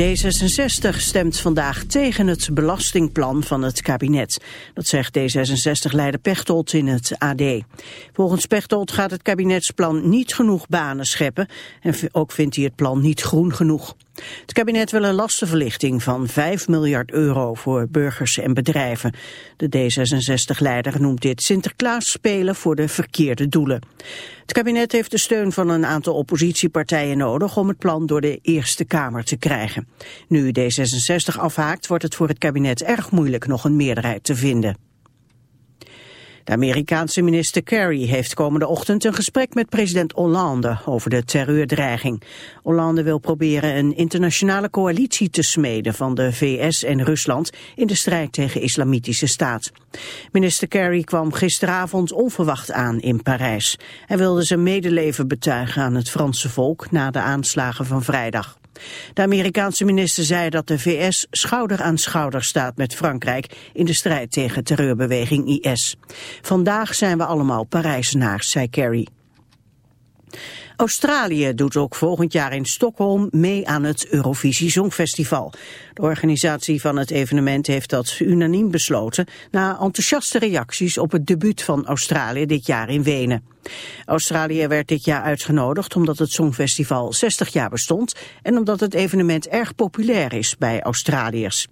D66 stemt vandaag tegen het belastingplan van het kabinet. Dat zegt D66-leider Pechtold in het AD. Volgens Pechtold gaat het kabinetsplan niet genoeg banen scheppen... en ook vindt hij het plan niet groen genoeg. Het kabinet wil een lastenverlichting van 5 miljard euro voor burgers en bedrijven. De D66-leider noemt dit Sinterklaas spelen voor de verkeerde doelen. Het kabinet heeft de steun van een aantal oppositiepartijen nodig om het plan door de Eerste Kamer te krijgen. Nu D66 afhaakt wordt het voor het kabinet erg moeilijk nog een meerderheid te vinden. De Amerikaanse minister Kerry heeft komende ochtend een gesprek met president Hollande over de terreurdreiging. Hollande wil proberen een internationale coalitie te smeden van de VS en Rusland in de strijd tegen islamitische staat. Minister Kerry kwam gisteravond onverwacht aan in Parijs. Hij wilde zijn medeleven betuigen aan het Franse volk na de aanslagen van vrijdag. De Amerikaanse minister zei dat de VS schouder aan schouder staat met Frankrijk in de strijd tegen terreurbeweging IS. Vandaag zijn we allemaal Parijzenaars, zei Kerry. Australië doet ook volgend jaar in Stockholm mee aan het Eurovisie Songfestival. De organisatie van het evenement heeft dat unaniem besloten na enthousiaste reacties op het debuut van Australië dit jaar in Wenen. Australië werd dit jaar uitgenodigd omdat het Songfestival 60 jaar bestond en omdat het evenement erg populair is bij Australiërs.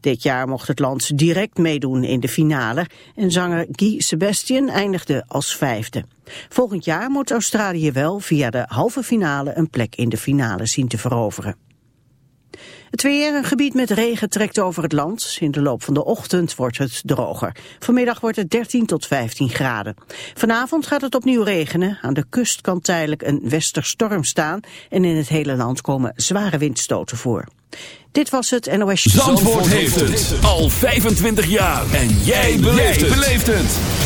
Dit jaar mocht het land direct meedoen in de finale en zanger Guy Sebastian eindigde als vijfde. Volgend jaar moet Australië wel via de halve finale een plek in de finale zien te veroveren. Het weer, een gebied met regen trekt over het land. In de loop van de ochtend wordt het droger. Vanmiddag wordt het 13 tot 15 graden. Vanavond gaat het opnieuw regenen. Aan de kust kan tijdelijk een westerstorm staan. En in het hele land komen zware windstoten voor. Dit was het NOS. Zandvoort, Zandvoort heeft het al 25 jaar. En jij beleeft het.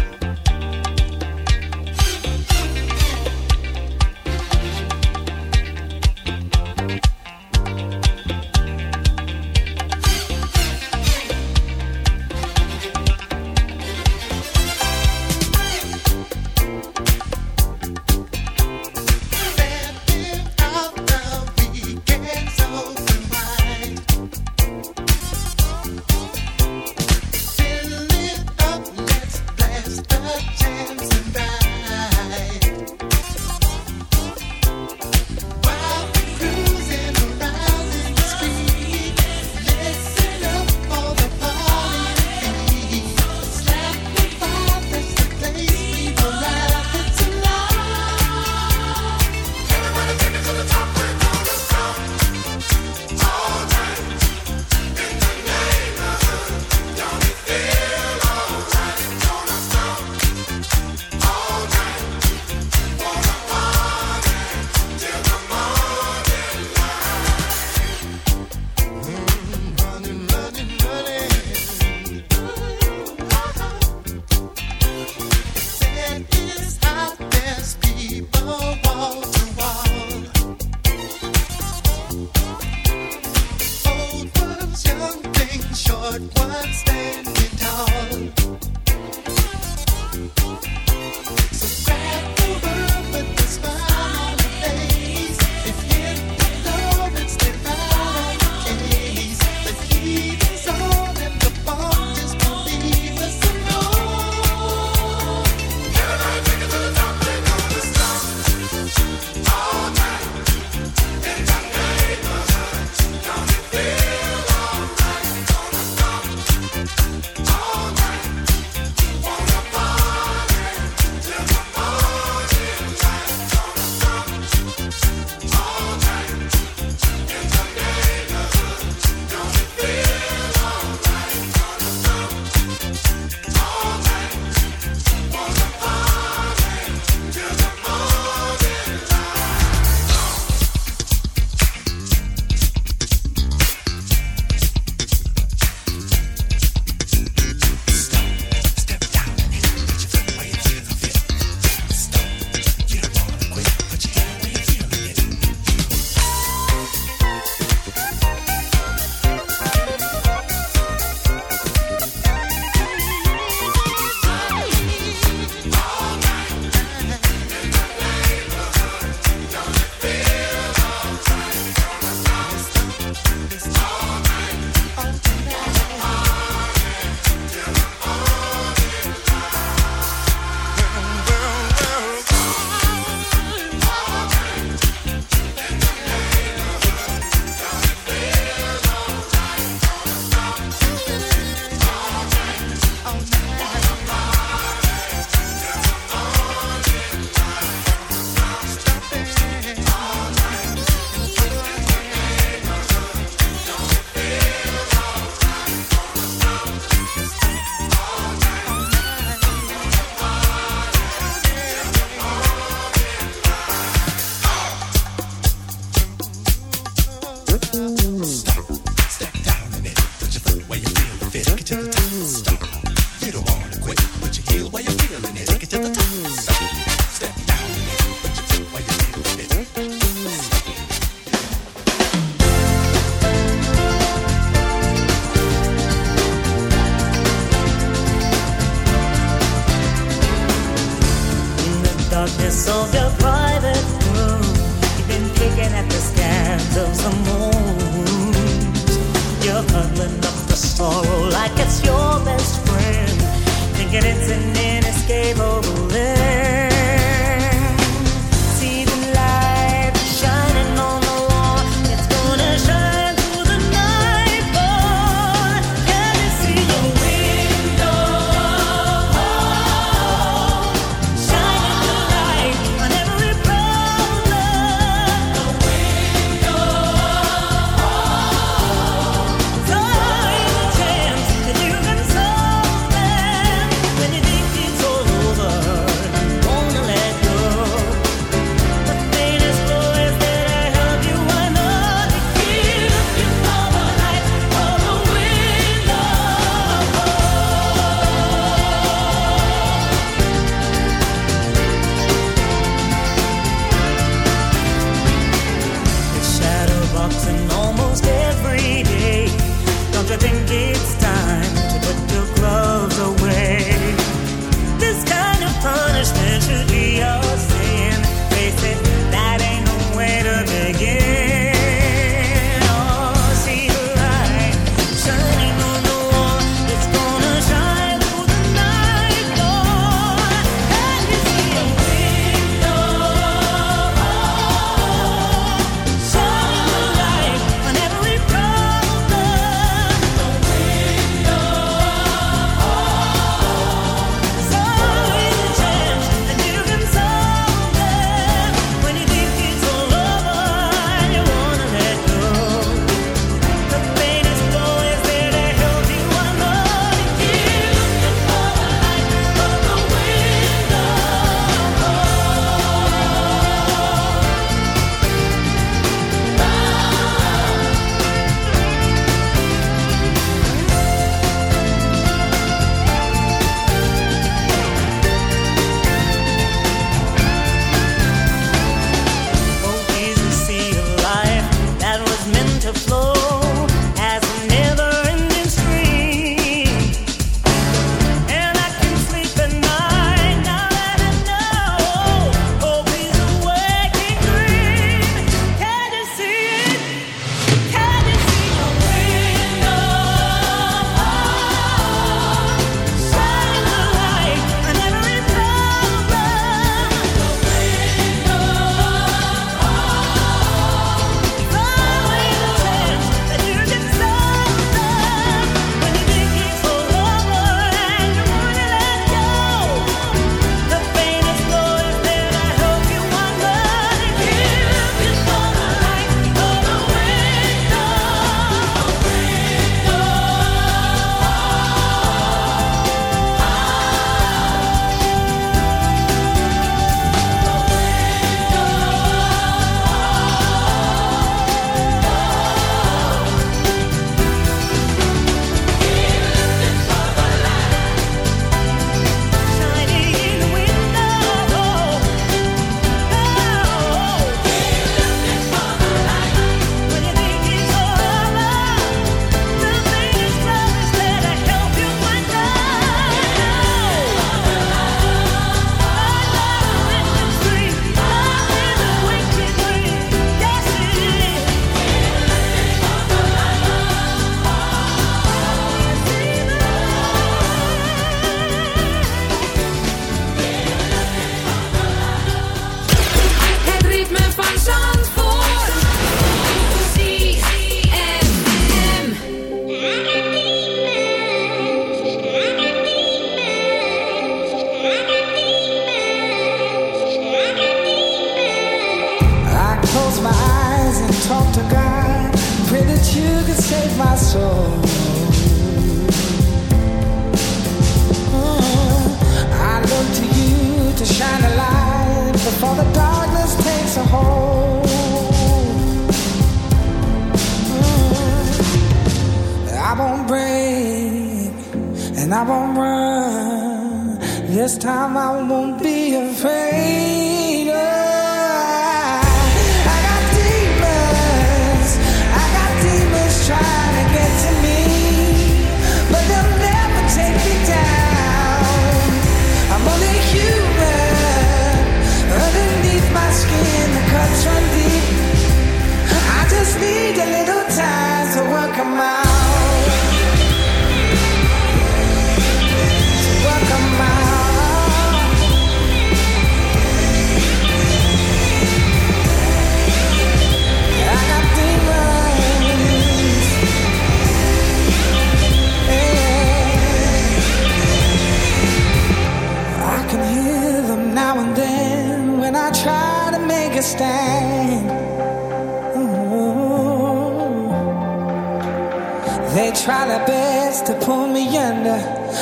short one standing tall.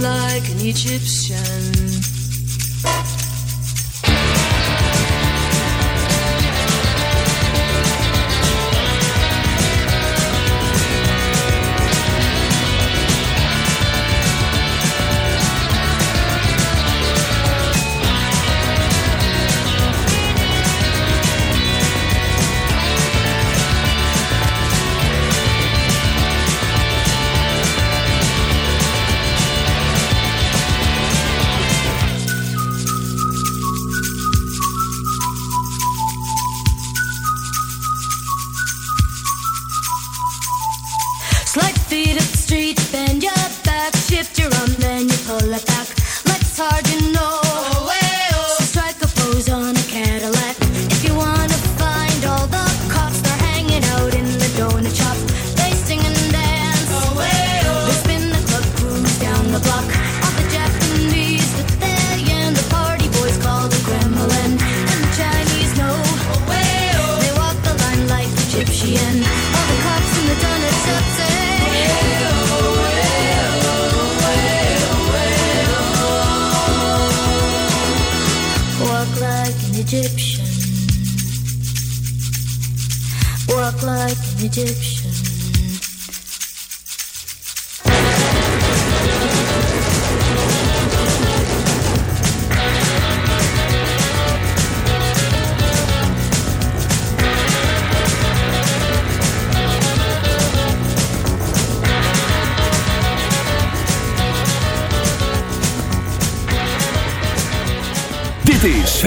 like an Egyptian.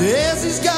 Esses garotos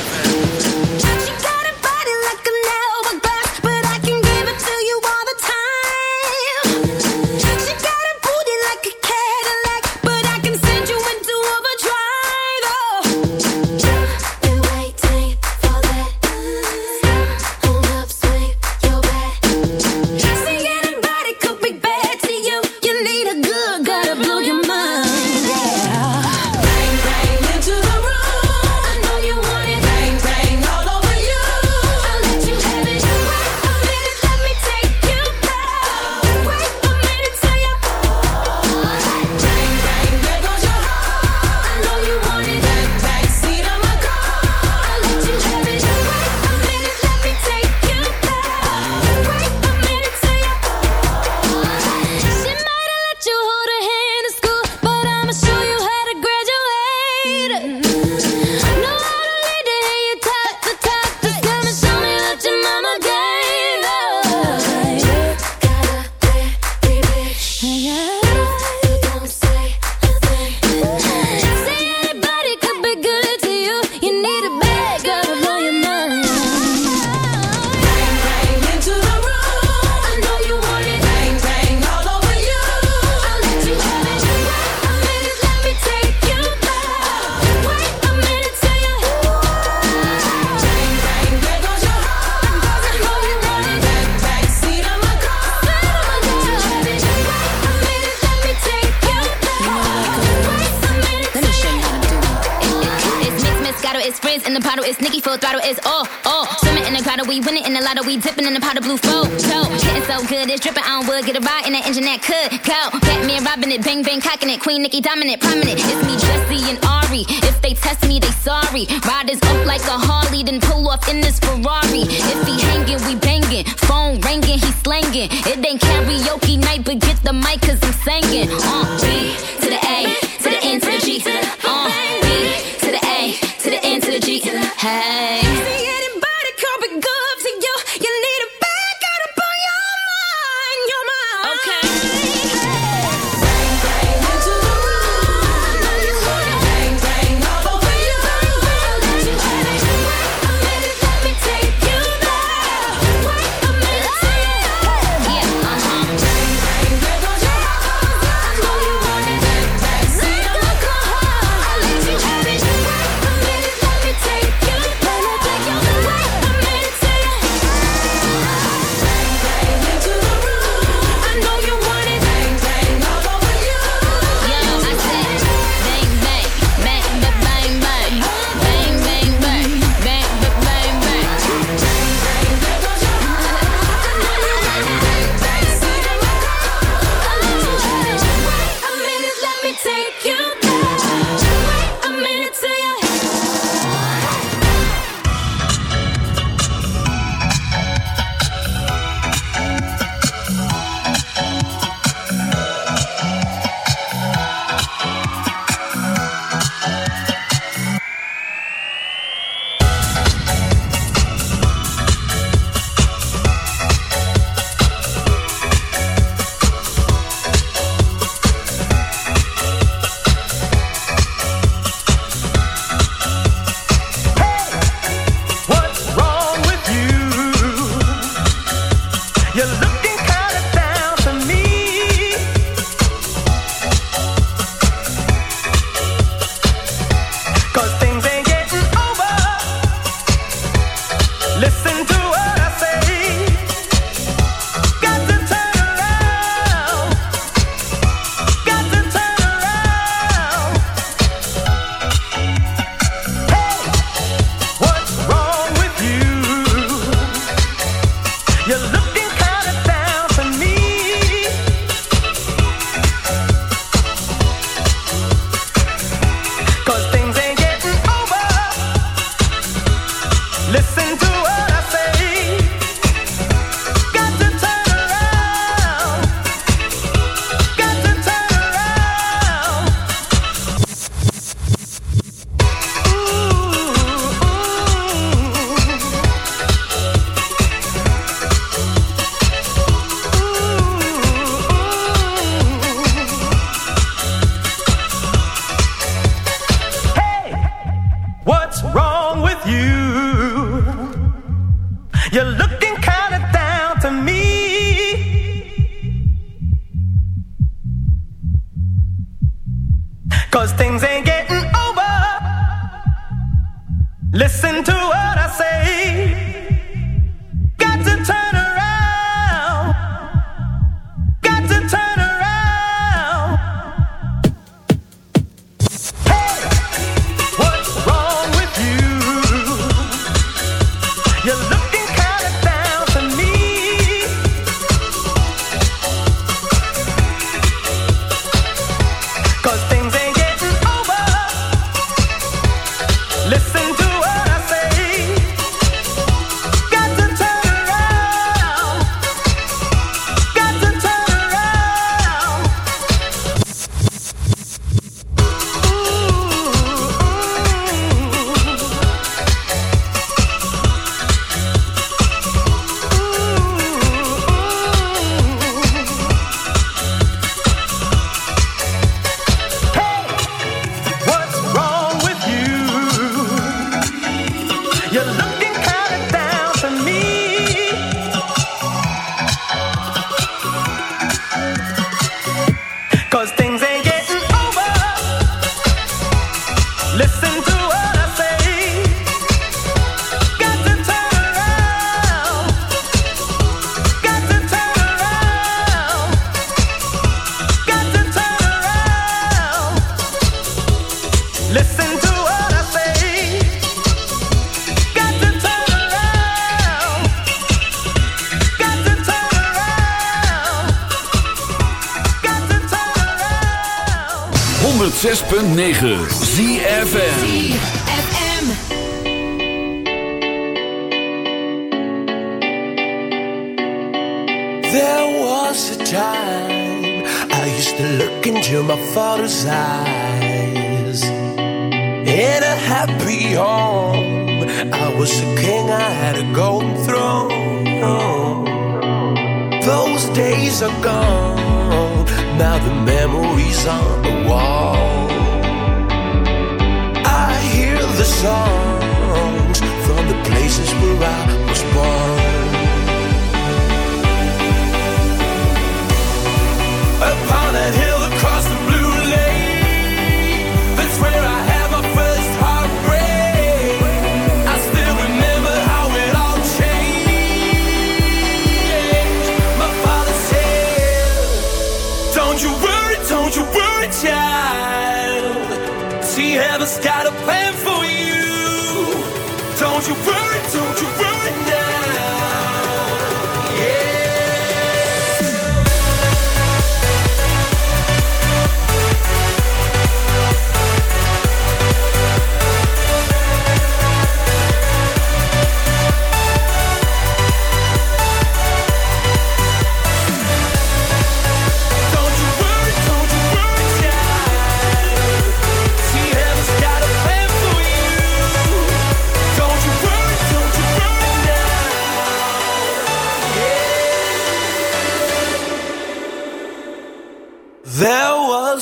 don't you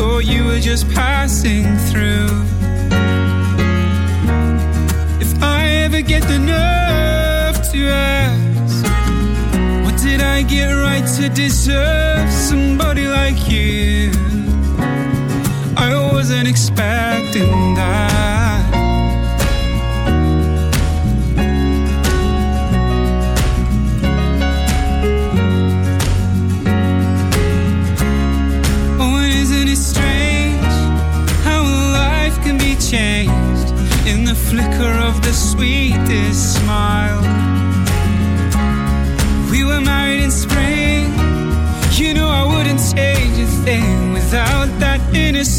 Thought you were just passing through. If I ever get the nerve to ask, what did I get right to deserve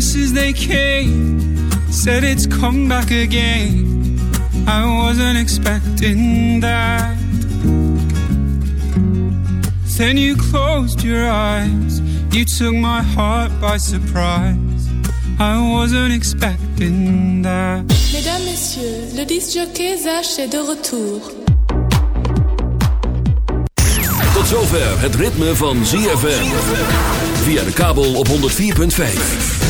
Nurses they came, said it's come back again. I wasn't expecting that. Then you closed your eyes, you took my heart by surprise. I wasn't expecting that. Mesdames, Messieurs, le disc jockey Zach est de retour. Tot zover het ritme van ZFM. Via de kabel op 104.5.